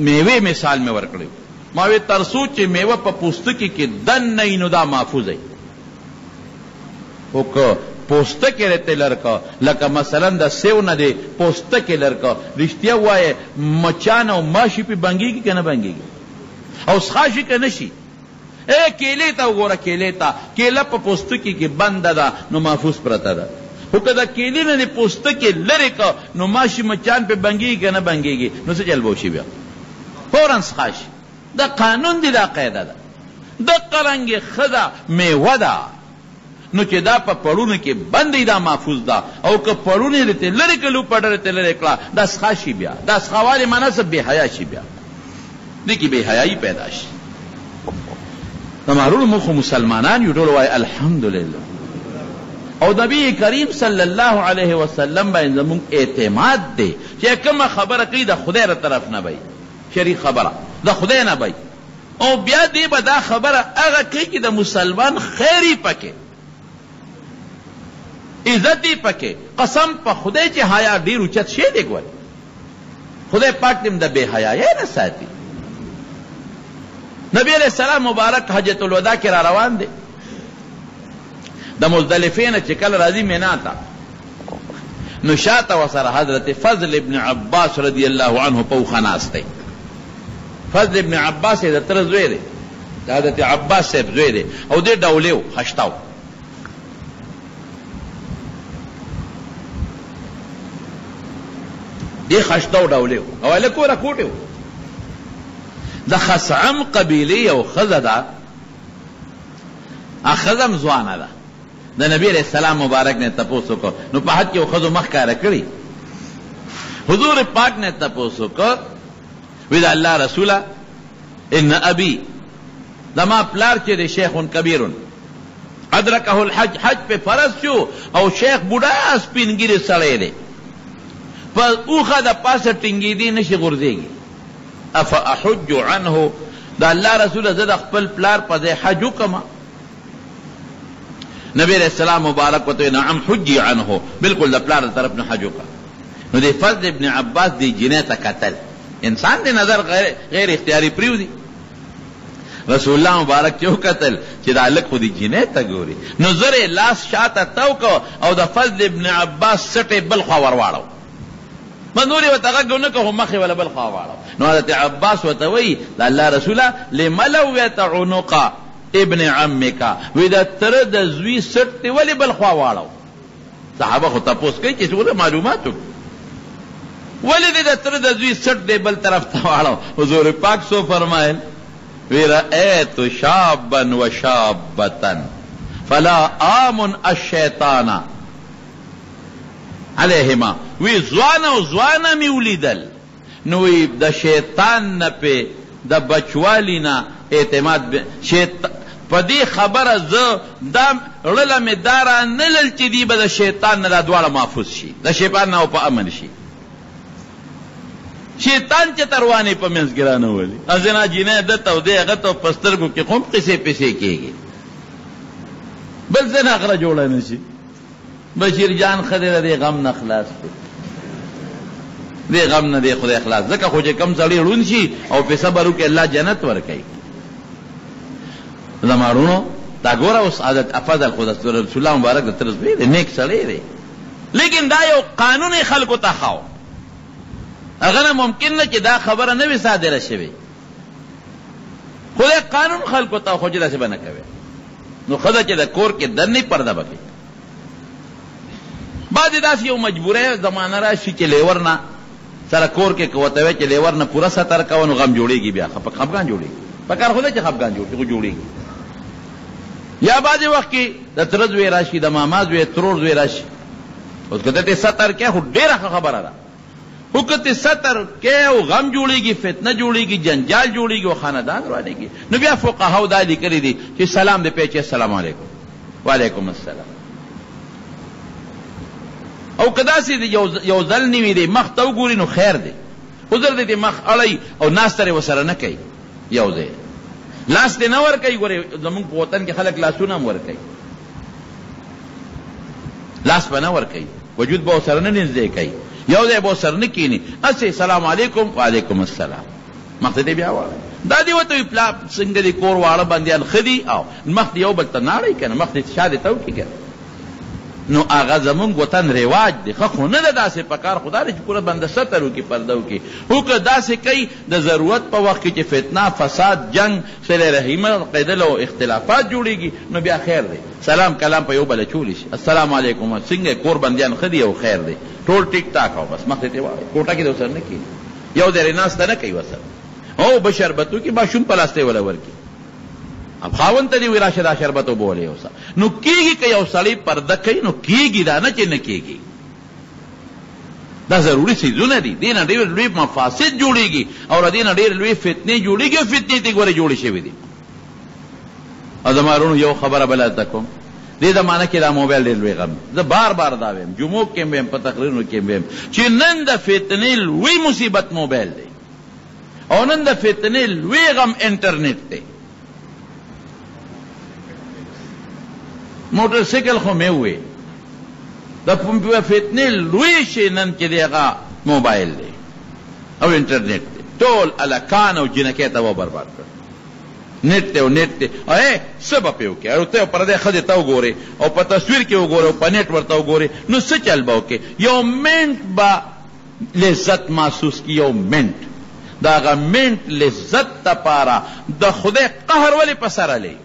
میوه مثال مې ورکړو ما وی ترسو چې میوه په پوستکی کې دن نه نو دا محفوظ دی او که پوستکی دی ته لر که لکه مثلا د سیو نه دی پوستکی لر که رشتیا ووایه مچان او ماشی پی بنګیږی که نه بنګیږی او سخا شی که نه شی اې کیلې ته وګوره کیلې ته کیله په پوستکی کې بنده ده نو محفوظ پرته ده خو که د کیلې نه دې پوستکی لرې که نو ماشي مچان پې بنګېږي که نه بنګېږي نو څه چل به وشي بیا فورا څښا شي دا قانون دی دا قاعده ده دقه رنګ ښځه میوه ده نو چې دا په پړونو کې بندې دا محفوظ ده او که پړونې دې ته لرې کړلو پډرې ته لرې کړه دا سخا شي بیا دا سخاوالې معنا څه بې حیا شي بیا دې کې بې حیایي پیدا شي زمارونو موږ مسلمانان یو ټول وایي الحمدلله او نبی کریم صلی الله علیه وسلم باندې زموږ اعتماد دی چې کومه خبره کوي د خدای تر طرف نه وي شريک خبره د خدای نه بي او بيا دي به دا خبره هغه کوي چې د مسلمان خير يي پکې عزت يي پکې قسم په خدای چې حيا ډير اوچت شي دي ګوره خدای پاک دې د بي حيايي نه ساتي نبی علیہ السلام مبارک حجت الوداع کې را روان دی د مزدلفې نه چې کله راځي منا ته نو شاته وسره حضرت فضل ابن عباس رضی الله عنه په وخه ناست دی فضل ابن عباس یې د تره زوی دی د حضرت عباس صاحب زوی دی او دی ډولې و خشته و دی خشته و ډولې و او هلک وره کوټې و د خسعم قبیلې یو ښځه ده هغه ښځه هم ځوانه ده. د نبي علیه السلام مبارک نه تپوس وکړ، نو په حد کې و ښځو مخ ښکاره کړي. حضور پاک نه تپوس وکړ، وی د الله رسوله ان ابي زما پلار چې دی شیخ کبیر ادرکه الحج حج په فرض شو او شیخ بوډا سپینګیری سړی دی په اوخه د پاسه ټینګیدی نشي غورځیږي افاحج عنه، د الله رسوله زه د خپل پلار په ځای حج وکړم؟ نبي علیه السلام مبارک ورته وویل، نعم حجي عنه، بلکل د پلار د طرف نه حج وکړه. نو دې فضل ابن عباس دې جینۍ ته کتل، انسان دې نظر غیر اختیاري پریوځي، رسول الله مبارک چې وکتل چې دا هلک خو دې جینۍ ته ګوري، نو زر یې لاس شاته تاو کړ او د فضل ابن عباس سټ یې بل خوا ورواړاوه. ما نور یې ورته غږ ونه کړ، خو مخ یې وله بل خوا واړاوه. نو حضرت عباس ورته وایي، د الله رسوله! لم لویت عنق ابن عمک، وایي د تره د زوی سټ دې ولې بل خوا واړاوه؟ صحابه خو تپوس کوي چې څومره معلومات وکړي. ولې دې د تره د زوی سټ دې بل طرف ته واړاوه؟ حضور پاک څه وفرمایل؟ وایي رأیت شابا و شابة فلا آمن الشیطان. علیهما وی ځوان او ځوانه می ولیدل نو وی د شیطان نه پی د بچوالی نه اعتماد به شیط په دی خبره زه دا ړله می دا را نه لل چی دی به د شیطان نه دا دواړه محفوظ شی د شیطان نه او په امن شی شیطان چې تروانه په منځ کې رانه ولي ازنا جنې د تو دې هغه ته پسترګو کې قوم قصې پسې کېږي بل زنا غره جوړه نشي بشیر جان ښه دی د دې غم نه خلاص دی دې غم نه دی خدای خلاص ځکه خو چې کم سړی ړوند شي او په صبر وکړي الله جنت ورکوي زما ړونو دا ګوره اوس حضرت افضل خو د رسول الله مبارک د تر زوی دی نیک سړی دی لیکن دا یو قانون خلکو ته ښه هغه نه ممکن نه چې دا خبره نه وي صادره شوې خو د قانون خلکو ته خو چې داسې به نه کوي نو ښځه چې د کور کې دننه پرده به کوي بعضې داسې یو مجبوره زمانه راشي چې لیور نه سره کور کې کوته وی چې لیور نه پوره ستر کوه نو غم جوړېږي بیا خپه خپګان جوړېږي په کار خو ده چې خپګان جوړ خو جوړېږي یا بعضې وخت کې د تره زوی راشي د ماما زوی ترور زوی راشي اوس که ته ستر کې خو ډېره ښه خبره ده خو که ترې ستر، کۀ او غم جوړېږي، فتنه جوړېږي، جنجال جوړېږي او خاندان ورانېږي، نو بيا فقهاؤ دا ليکلي دي چې سلام دې پۀ چې السلام عليکم، وعليکم السلام. او که داسې دې يو ځل نوي دې مخ ته وګوري نو خير دې. خو زر دې ترې مخ اړوي او ناسته رې ورسره نۀ کوي. يو ځای لاس دې نۀ ورکوي، ګورې زمونږ په وطن کې خلک لاسونه هم ورکوي. لاس به نه ورکوي، وجود به ورسره نه نږدې کوي، یو ځای به ورسره نه کېني، هسې سلام علیکم، وعلیکم السلام. مخ ته دې بیا واړوي. دا دې ورته وي پلار څنګه دي، کور واړه بندیان ښه دي؟ او مخ دې یو بل ته ناړی که نه، مخ دې شا دې تاو کړي که نه. نو هغه زموږ وطن رواج دی، ښه خو نه ده داسې، په کار خو دا ده چې پوره بنده ستر وکړي، پرده وکړي، هو که داسې کوي د ضرورت په وخت کې چې فتنه، فساد، جنګ صله رحیم القیده له اختلافات جوړیږي نو بیا خیر دی سلام کلام په یو بل اچولی شي السلام علیکم څنګه یې کور بندیان ښه دي او خیر دی ټول ټیک تاک او بس مخ دې ته واړوي کوټه کې دې ورسره نه کیني یو ځای ناسته نه کوي ورسره او به شربت وکړي ماشوم په لاس ته یې وله ورکړي اب خاوند ته دې وي راشه دا شربت وبه وله یوسه نو کېږي که یو سړی پرده کوي نو کېږي دا نه چې نه کېږي دا ضروري څیزونه دي، دې نه ډېر لوی مفاسد جوړېږي او له دې نه ډېرې لویې فتنې جوړېږي او فتنې تېږ ورې جوړې شوې دي. او زما وروڼو یوه خبره بله زده کوم، دې زمانه کې دا موبایل ډېر لوی غم دی، زه بار بار دا وایم، جمعو کې هم وایم، په تقریرونو کې هم وایم چې نن د فتنې لوی مصیبت موبایل دی. او نن د فتنې لوی غم انټرنیټ دی موټر سایکل خو مې وې د فتنې لوی شي نن چې دی هغه موبایل دی او انټرنیټ دی ټول الکان او جنکې ته و برباد کړ نیټ ته او نیټ ته اے سب په وکي او ته پر دې خځه ته وګوري او په تصویر کې وګوري او په نیټ ورته وګوري نو څه چل به وکي یو منټ با لذت محسوس کی یو منټ د هغه منټ لذت لپاره د خدای قهر ولې په سر الی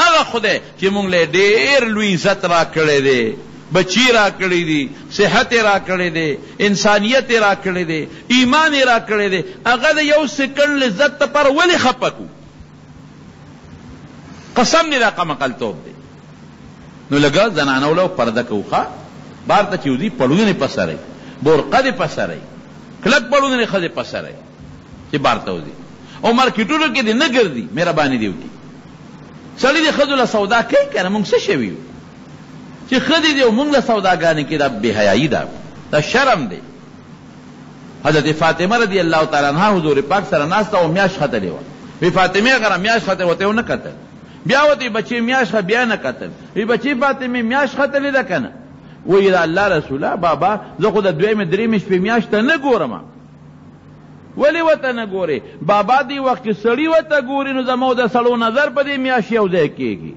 هغه خدای چې مونږ له ډیر لوی عزت راکړی دی بچی راکړی دی صحت راکړی دی انسانیت راکړی دی ایمان راکړی دی هغه د یو سکند لذت لپاره ولې خپکو قسم دې دا قمقل توب دی نو لګا زنانو له پرده کوخه بار ته چې ودی پړونه پسره بورقه دې پسره کلک پړونه خزه پسره چې بار ته ودی او مارکیټونو کې دې نه ګرځي مهرباني دی وکي سړی دې خزه له سودا کوي کنه موږ څه شویو چې خدي دې موږ له سوداګانې کې دا بهایي ده دا شرم دی حضرت فاطمه رضی الله تعالی عنها حضور پاک سره ناسته او میاشت ختلې وه وی فاطمه غره میاشت خته وته ونه کتل بیا وته بچی میاش خ بیا نه کتل وی بچی فاطمه میاش ختلې ده کنه وی دا الله رسوله بابا زه خو د دوی مې درې مې شپې میاش ته نه ګورم ولی وته نه ګوري بابا دی وخت کې سړی وته ګوري نو زمو د سړو نظر په دې میاش یو ځای کېږي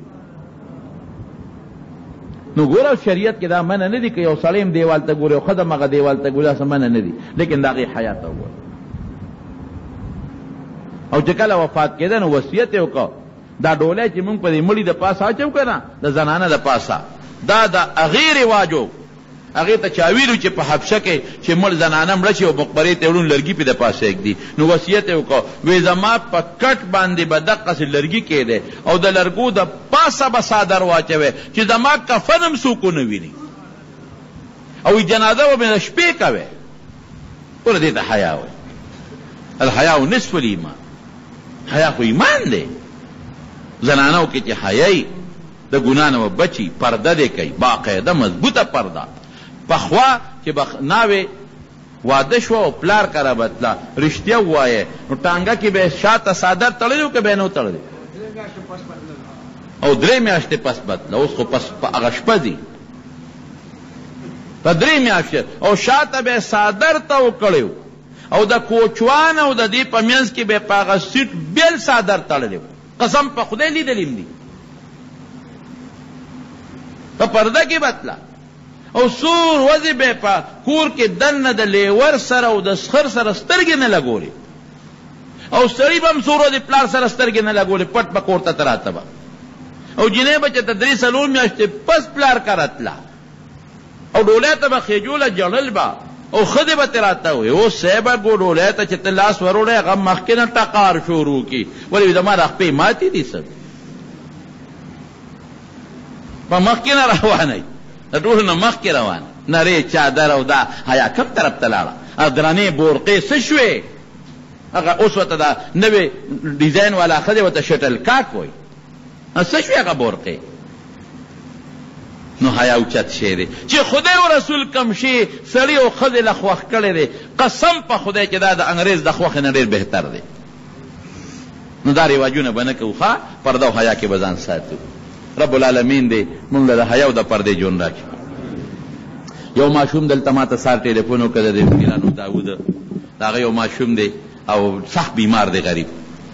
نو ګوره شریعت کې دا منه نه دي که یو سړی هم دیوال ته ګوري او ښځه هم هغه دیوال ته ګوري داسې منه نه دي لیکن د هغې حیا ته وګوره او چې کله وفات کېده نو وصیت یې وکړ دا ډولی چې مونږ په دې مړي د پاسه اچو که نه د زنانه د پاسه دا د هغې رواج هغه ته چا ویلو چې په حبشه کې چې مړ زنانه مړه شي او مقبرې ته یې وړون لرګي پې د پاسه ایږدي نو وصیت یې وکړ وې زما په کټ باندې به دقسې لرګي کیدی او د لرګو د پاسه به څادر واچوی چې زما کفن هم څوک ونه ویني او جنازه به مې د شپې کوی ګوره دې ته حیا وایي الحیا نصف الایمان حیا خو ایمان دی زنانو کې چې حیاي د ګناه نه وبچي پرده دې کړئ باقاعده مضبوطه پرده پخوا چې به ناوې واده شوه او پلار کره به تله رښتیا ووایه نو ټانګه کې به یې شاته څادر تړلی و که به یې نه و تړلی او درې میاشتې پس به تله اوس خو پس په هغه شپه ځي په درې میاشتې او شاته به یې څادر تاو کړی او د کوچوان او د دې په منځ کې به یې په هغه سیټ بېل څادر تړلی قسم په خدای لیدلی هم دی په پرده کې به تله او څو ورځې به په کور کې دننه د لیور سره او د سخر سره سترګې نه لګولې او سړی به هم څو ورځې پلار سره سترګې نه لګولې پټ به کور ته تراته به او جنې به چې ته درې څلور میاشتې پس پلار کره تله او ډولۍ ته به خېجوله ژړل به او ښځې به ترې راته وې اوس صیبه ګو ډولۍ ته چې ته لاس وروړې هغه مخکې نه ټقار شروع کړي ولې زما دا خپې ماتې دي څه په مخکې نه روانه د ټولو نه مخکې روانه نرې چادر او دا حیا کم طرف ته لاړه او درنې بورقې څه شوې هغه اوس ورته دا نوې ډیزاین والا ښځې ورته شټل کاک وایي نو څه شوې هغه بورقې نو حیا اوچت شی دی چې خدای او رسول کوم شی سړی او ښځې له خوښ کړی دی قسم په خدای چې دا د انګریز د خوښې نه ډېر بهتر دی نو دا رواجونه به نه کوو ښه پرده او حیا کې به ځان ساتو رب العالمین دی موږ له د حیا او د پردې ژوند راکړي یو ماشوم دلته ما ته سار ټلیفون وکړ د پیرانو داوود د هغه یو ماشوم دی او سخت بیمار دی غریب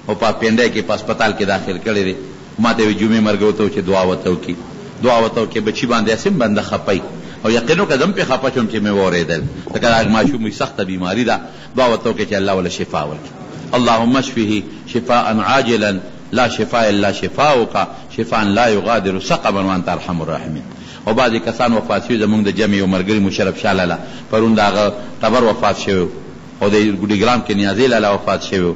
او په پینډی کی په هسپتال کی داخل کړی دی ماته وی جمعی مرګ وته چی دعا وته وکی دعا وته وکی بچی باندی هسی هم بنده خپه یی او یقین وکړه زه هم پی خپه شوم چی می واوریدل ځکه دا ماشوم وی سخته بیماری ده دعا وته وکی چی الله وله شفا ورکی اللهم اشفه شفاء عاجلا لا شفاء الا شفاؤک شفاء لا یغادر سقما وانت ارحم الراحمین او بعضی کسان وفات شوی زمونږ د جمع یو ملګری مشرف شاه لالا پرون د هغه ټبر وفات شوی وو. او دی ګډیګرام کې نیازی لالا وفات شوی وو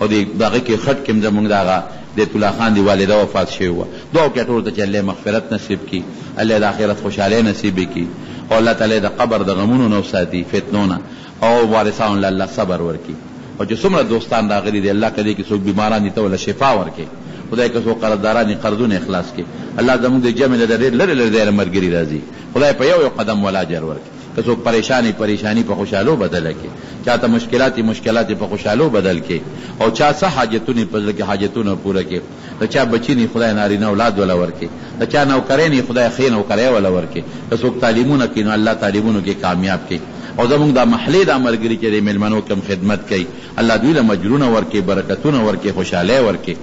او دی دغه کې خټ کې هم زمونږ د هغه دیت الله خان دی والده وفات شوی وه دواړو ټیا ټولو ته چې الله مغفرت نصیب کړي الله د اخرت خوشحالۍ نصیب کړي او الله تعالی د قبر د غمونو نه وساتي فتنو نه او وارثانو له الله صبر ورکړي او چې څومره دوستان راغلي دي الله که دې کې څوک بیماران دي ته ورله شفا ورکړي خدای که څوک قرضداران دي قرضونه یې خلاص کړي الله زمونږ د جمع نه د ډېر لرې لرې ځای نه ملګري راځي خدای په یو یو قدم ولا اجر ورکړي. که څوک پرېشاني پرېشاني په خوشحالو بدله کړي، چا ته مشکلات مشکلات په خوشحالو بدل کړي او چا څه حاجتونه په زړه کې حاجتونه پوره کړي، د چا بچي ني خدای نارينه اولاد وله ورکړي، د چا نوکرې ني خدای ښې نوکرې وله ورکړي، که څوک تعليمونه کوي نو الله تعليمونو کې کامياب کړي او زموږ دا محلې دا ملګري چې د مېلمنو کوم خدمت کوي الله دوی له اجرونه ورکړي، برکتونه ورکړي، خوشحالۍ ورکړي،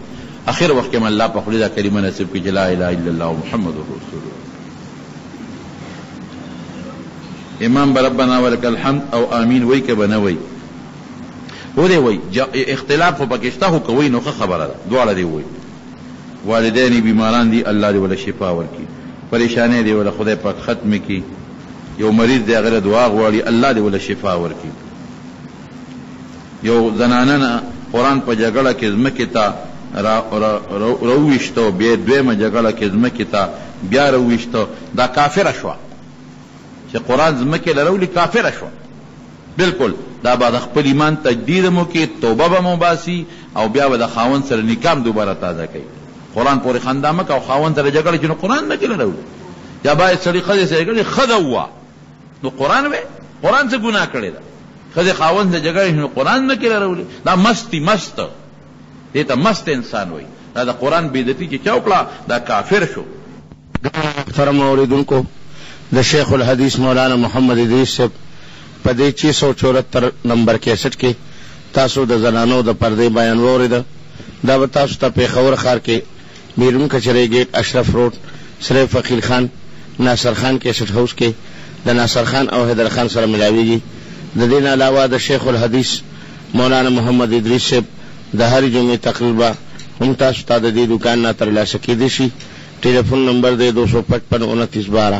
اخر وخت کې هم الله په خولې دا کلمه نصيب کړي چې لا اله الا الله محمد رسول الله. امام به ربنا ولک الحمد او آمین وای که به نه وای ودې وای اختلاف خو پکې شته خو کوي نو ښه خبره ده دواړه دې وای والدین یې بیماران دي الله دې وله شفا ورکړي پریشانې دې وله خدای پاک ختم کړي یو مریض دی هغه دعا غواړي الله دې وله شفا ورکړي یو زنانه نه قران په جګړه کې ځمکې ته را راوویشته او بیا یې دویمه جګړه کې ځمکې ته بیا راوویشته دا کافره شوه چې قران ځمکې له راولي کافره شوه بلکل دا به د خپل ایمان تجدید هم وکړي توبه به هم وباسي او بیا به د خاوند سره نکاح هم دوباره تازه کوي قران پورې خندا مه کوه خاوند سره جګړه چې نو قران ځمکې له راولي یا باید سړي ښځې سره جګړه ښځه ووایي نو قران وې قران څه ګناه کړې ده خزه خاوند له جګړې نو قران نه کې راولي دا مستی مست دې ته مست انسان وای دا د قران بیدتی چې چوکړه دا کافر شو ګران محترم اوریدونکو د شیخ الحدیث مولانا محمد ادریس صاحب په دې چي سو چورتر نمبر کیسټ کې تاسو د زنانو د پردې بیان واورېده دا به تاسو ته پېښور ښار کې بیرون کچرې ګیټ، اشرف روډ، سرای فقیر خان، ناصر خان کیسټ هاوس کې د ناصر خان او حیدر خان سره ملاویږي. د دې نه علاوه د شیخ الحدیث مولانا محمد ادریس صیب د هرې جمعې تقریر به هم تاسو ته د دې دوکان نه ترلاسه کیدی شي. ټیلیفون نمبر دی، دو سو پچپن انتیس بارا.